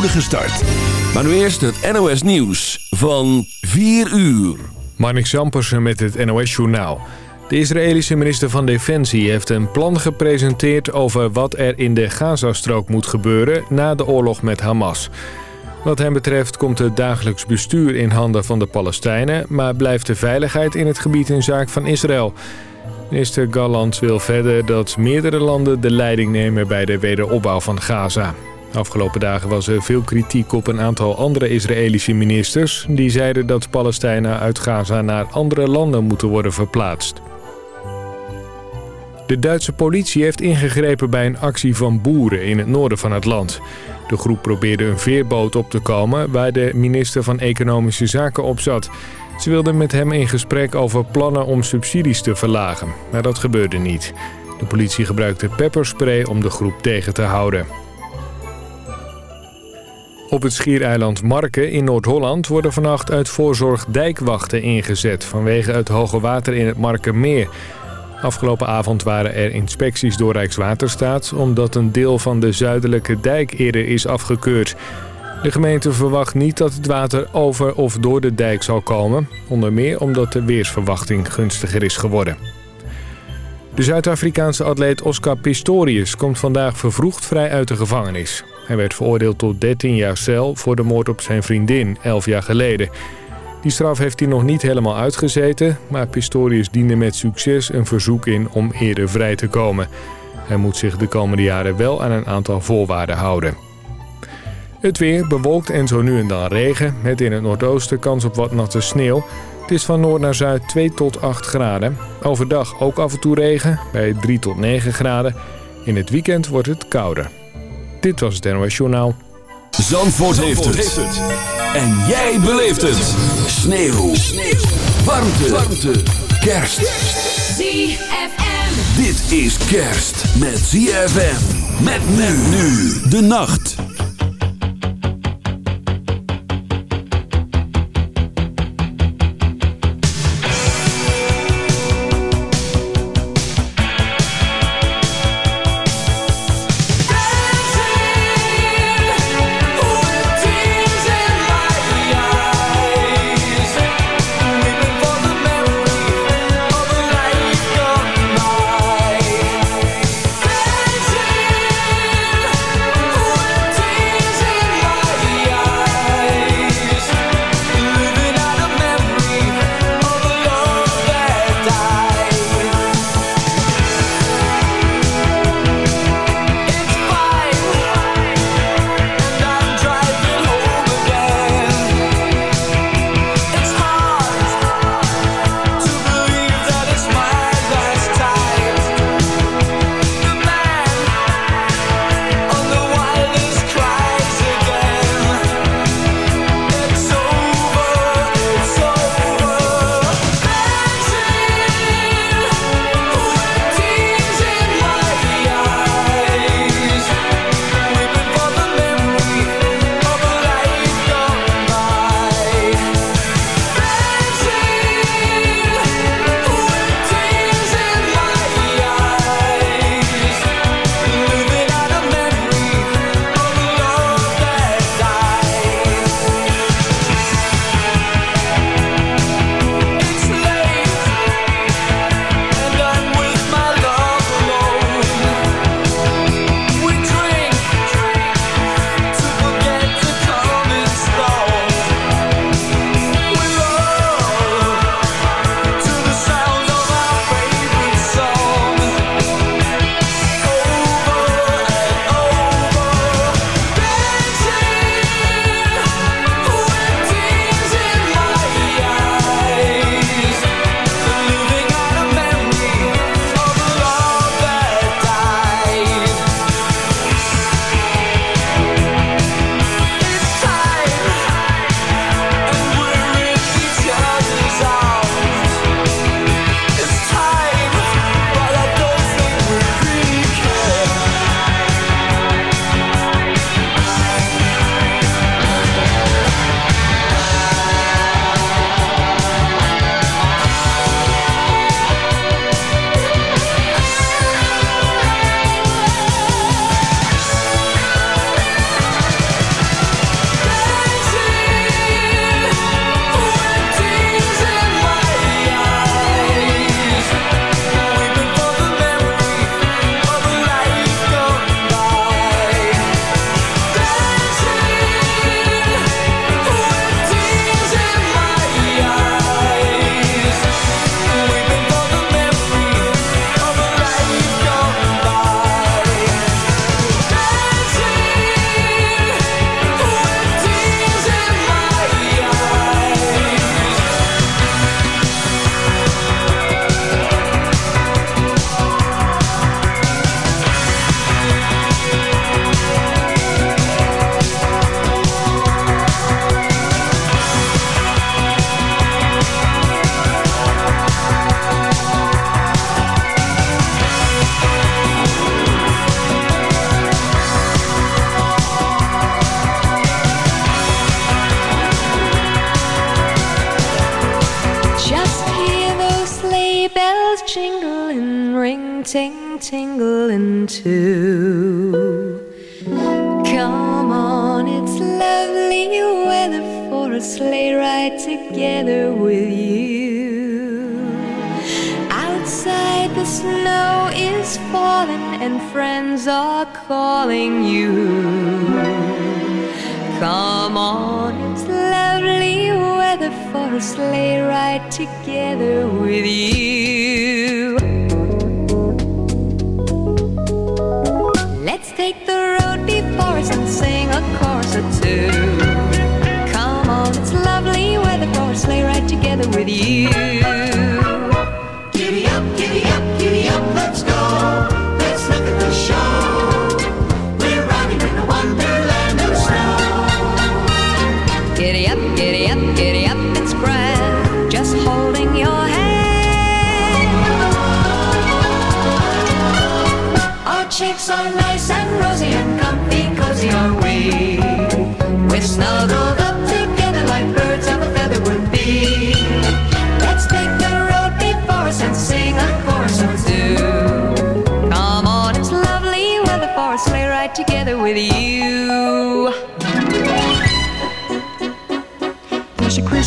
start. Maar nu eerst het NOS Nieuws van 4 uur. Marnik Zampersen met het NOS Journaal. De Israëlische minister van Defensie heeft een plan gepresenteerd... over wat er in de Gazastrook moet gebeuren na de oorlog met Hamas. Wat hem betreft komt het dagelijks bestuur in handen van de Palestijnen... maar blijft de veiligheid in het gebied een zaak van Israël... Minister Galland wil verder dat meerdere landen de leiding nemen bij de wederopbouw van Gaza. Afgelopen dagen was er veel kritiek op een aantal andere Israëlische ministers... die zeiden dat Palestijnen uit Gaza naar andere landen moeten worden verplaatst. De Duitse politie heeft ingegrepen bij een actie van boeren in het noorden van het land. De groep probeerde een veerboot op te komen waar de minister van Economische Zaken op zat... Ze wilden met hem in gesprek over plannen om subsidies te verlagen, maar dat gebeurde niet. De politie gebruikte pepperspray om de groep tegen te houden. Op het schiereiland Marken in Noord-Holland worden vannacht uit voorzorg dijkwachten ingezet... vanwege het hoge water in het Markenmeer. Afgelopen avond waren er inspecties door Rijkswaterstaat... omdat een deel van de zuidelijke dijk eerder is afgekeurd... De gemeente verwacht niet dat het water over of door de dijk zal komen. Onder meer omdat de weersverwachting gunstiger is geworden. De Zuid-Afrikaanse atleet Oscar Pistorius komt vandaag vervroegd vrij uit de gevangenis. Hij werd veroordeeld tot 13 jaar cel voor de moord op zijn vriendin 11 jaar geleden. Die straf heeft hij nog niet helemaal uitgezeten, maar Pistorius diende met succes een verzoek in om eerder vrij te komen. Hij moet zich de komende jaren wel aan een aantal voorwaarden houden. Het weer bewolkt en zo nu en dan regen, met in het noordoosten kans op wat natte sneeuw. Het is van noord naar zuid 2 tot 8 graden. Overdag ook af en toe regen, bij 3 tot 9 graden. In het weekend wordt het kouder. Dit was het NOS Journaal. Zandvoort, heeft, het. En jij beleeft het. Sneeuw. Sneeuw. Warmte. Warmte. Kerst. ZFM. Dit is kerst met ZFM. Met men nu de nacht.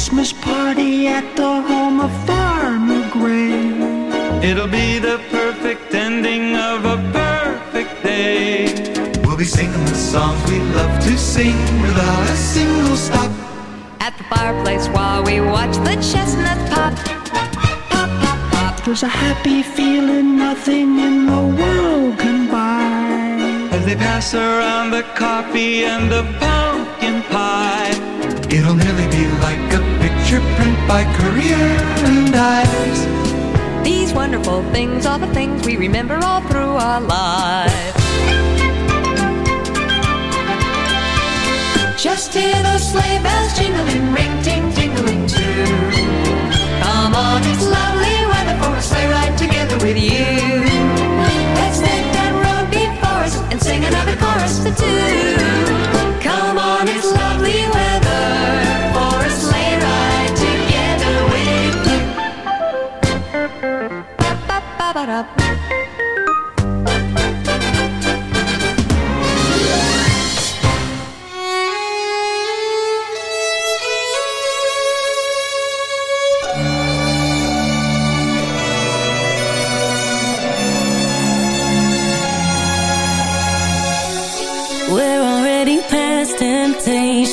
Christmas party at the home of Farmer Gray. It'll be the perfect ending of a perfect day. We'll be singing the songs we love to sing without a single stop. At the fireplace while we watch the chestnuts pop. Pop, pop, pop. There's a happy feeling nothing in the world can buy. As they pass around the coffee and the pumpkin pie. It'll nearly be like a picture print by Currier and Ives. These wonderful things are the things we remember all through our lives. Just hear those sleigh bells jingling, ring, ting, tingling too. Come on, it's lovely weather for a sleigh ride together with you. Let's take that road before us and sing another chorus for two. Come on, it's lovely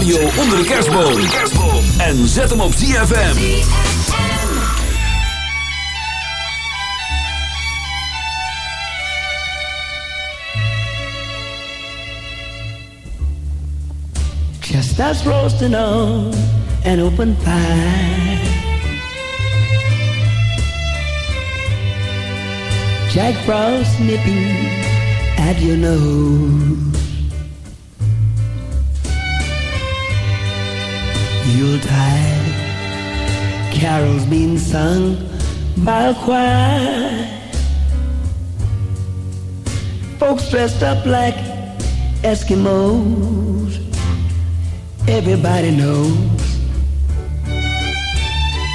Radio onder de kerstboom. En zet hem op ZFM. Chestnuts roasting on an open fire. Jack Frost nipping at your nose. Yuletide carols being sung by a choir. Folks dressed up like Eskimos. Everybody knows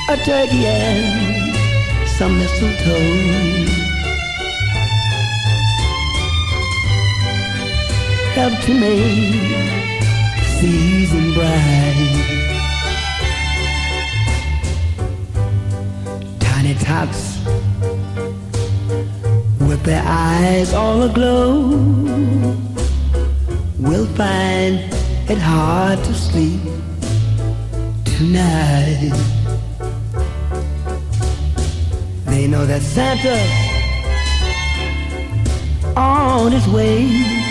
a turkey and some mistletoe. help to make the season bright. Tots with their eyes all aglow will find it hard to sleep tonight. They know that Santa's on his way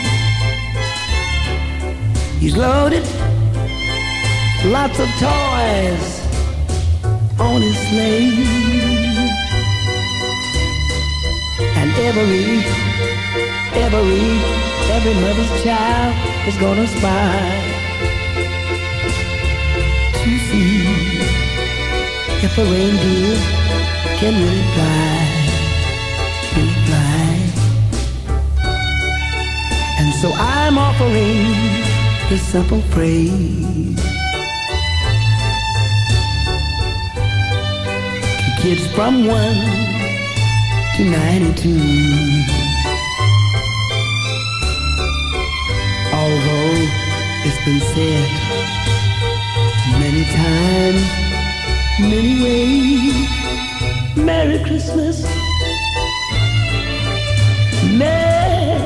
He's loaded lots of toys on his sleigh. Every, every, every mother's child is gonna spy to see if a reindeer can really fly, really fly. And so I'm offering this simple phrase to kids from one to ninety-two. Although it's been said many times, many ways, Merry Christmas, Merry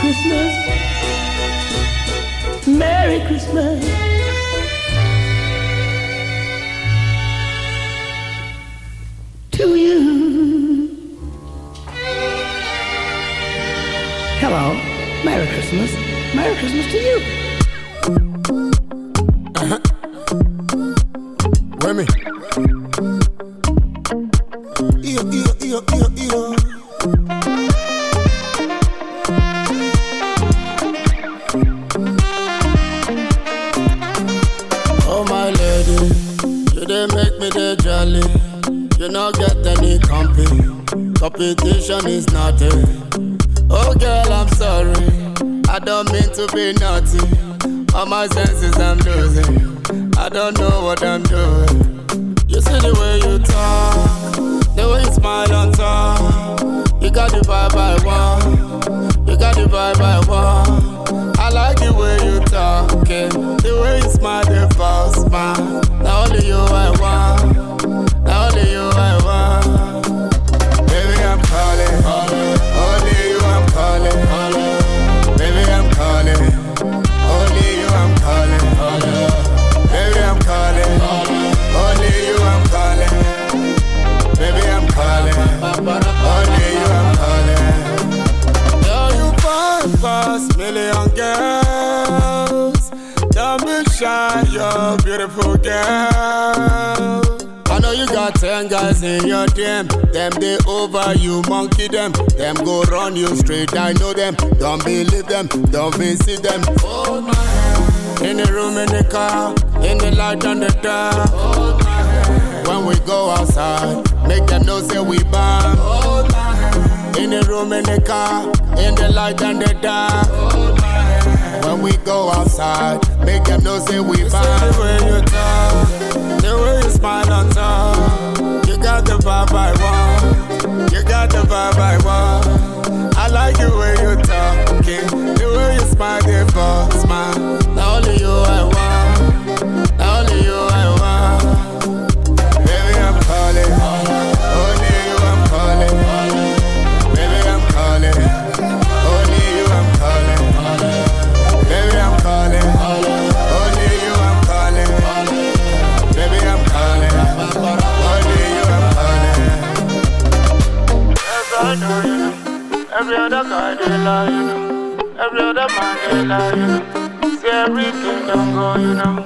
Christmas. Merry Christmas. To you. Hello. Merry Christmas. Merry Christmas to you. Them. Them go run you straight. I know them. Don't believe them. Don't visit them. Hold my hand. In the room, in the car, in the light on the dark. Hold my hand. When we go outside, make them know say we bang. Hold my hand. In the room, in the car, in the light and the dark. Hold my hand. When we go outside, make them know say we bang. The way you talk, the way you smile on top, you got the vibe I want. The vibe I want. I like the way you talking, the way you smile, the fuck smile. Every other guy they lie, you know. Every other man they lie, you know. See everything don't go, you know.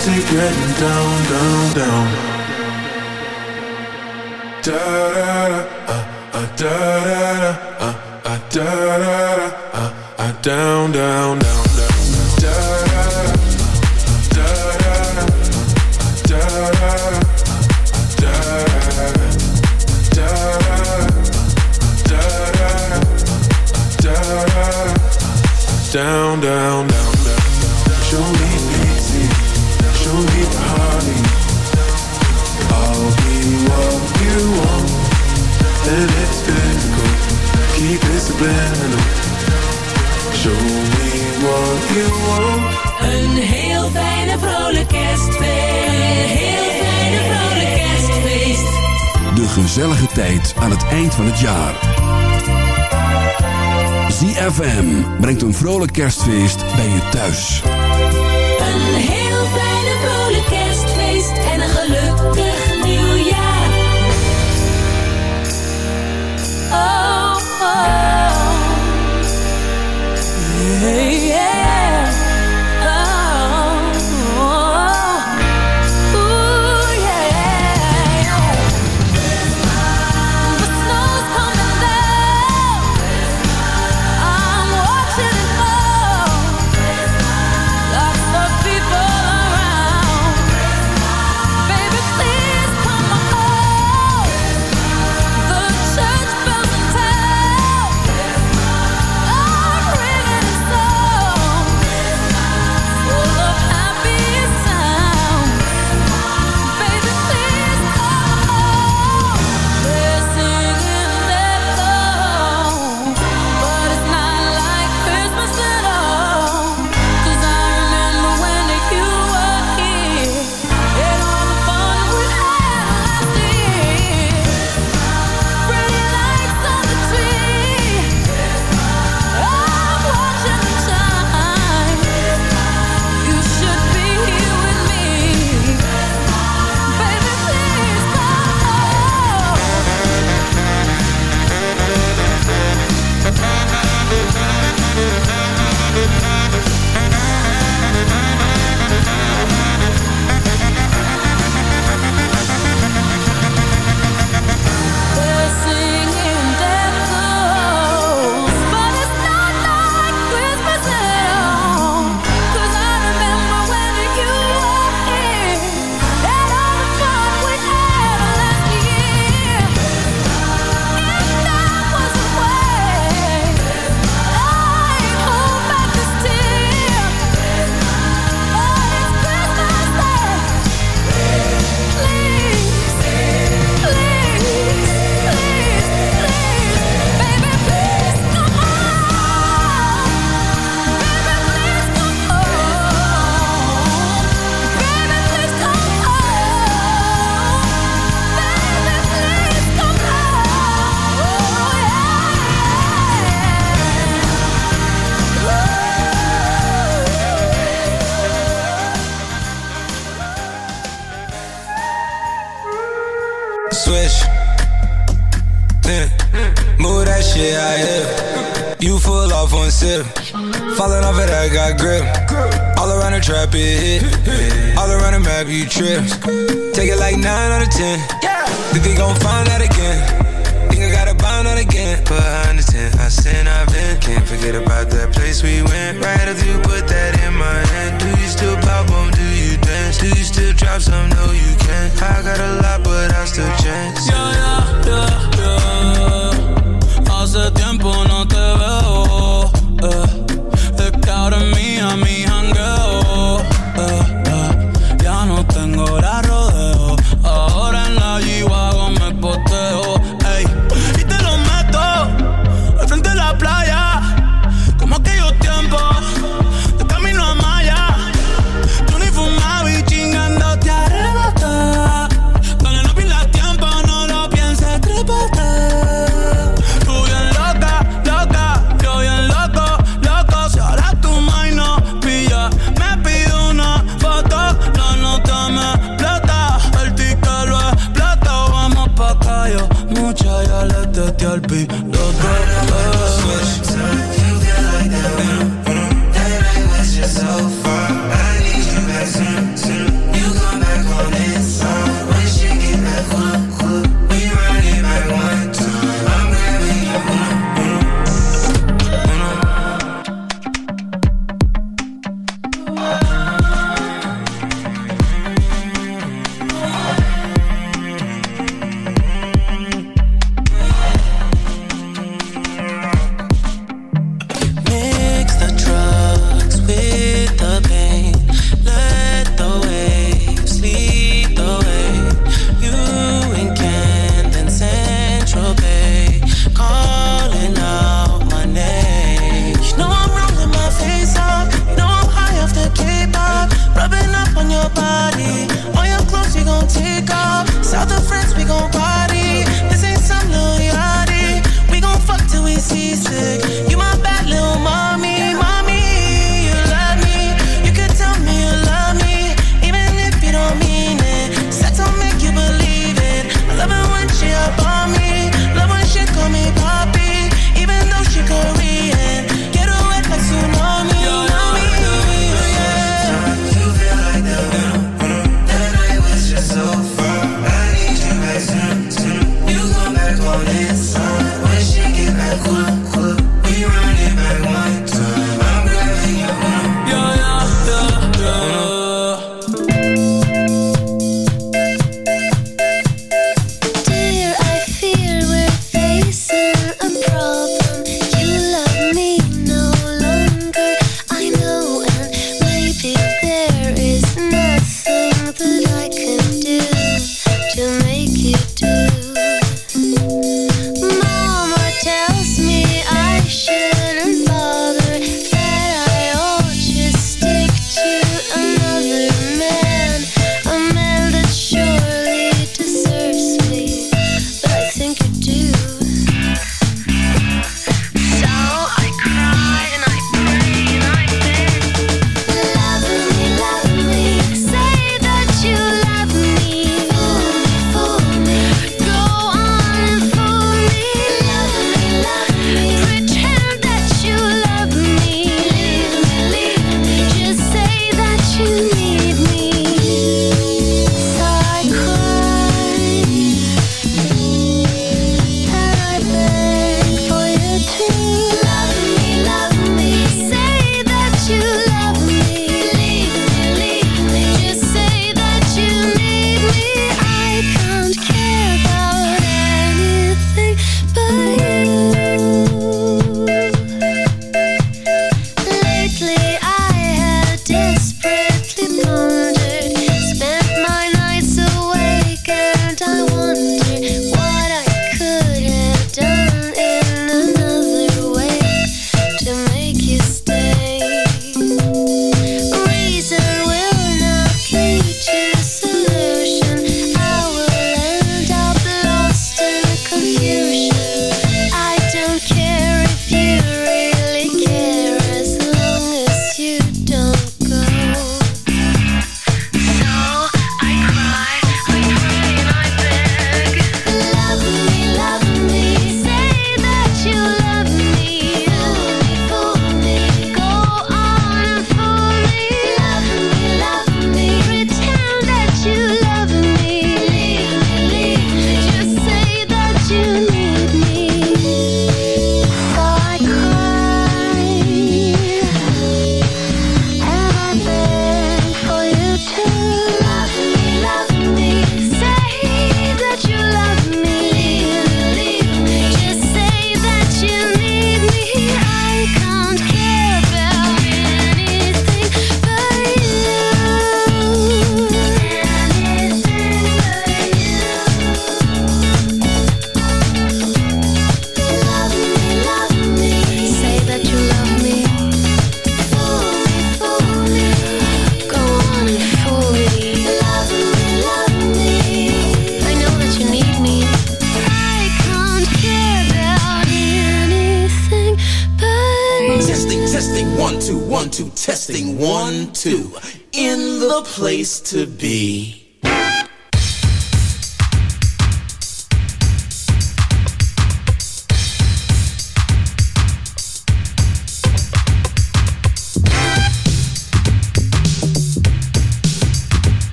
to getting down, down, down. tijd aan het eind van het jaar. ZFM brengt een vrolijk kerstfeest bij je thuis. Een heel fijne vrolijk kerstfeest en een gelukkig nieuwjaar. Oh, oh. Yeah, yeah. 9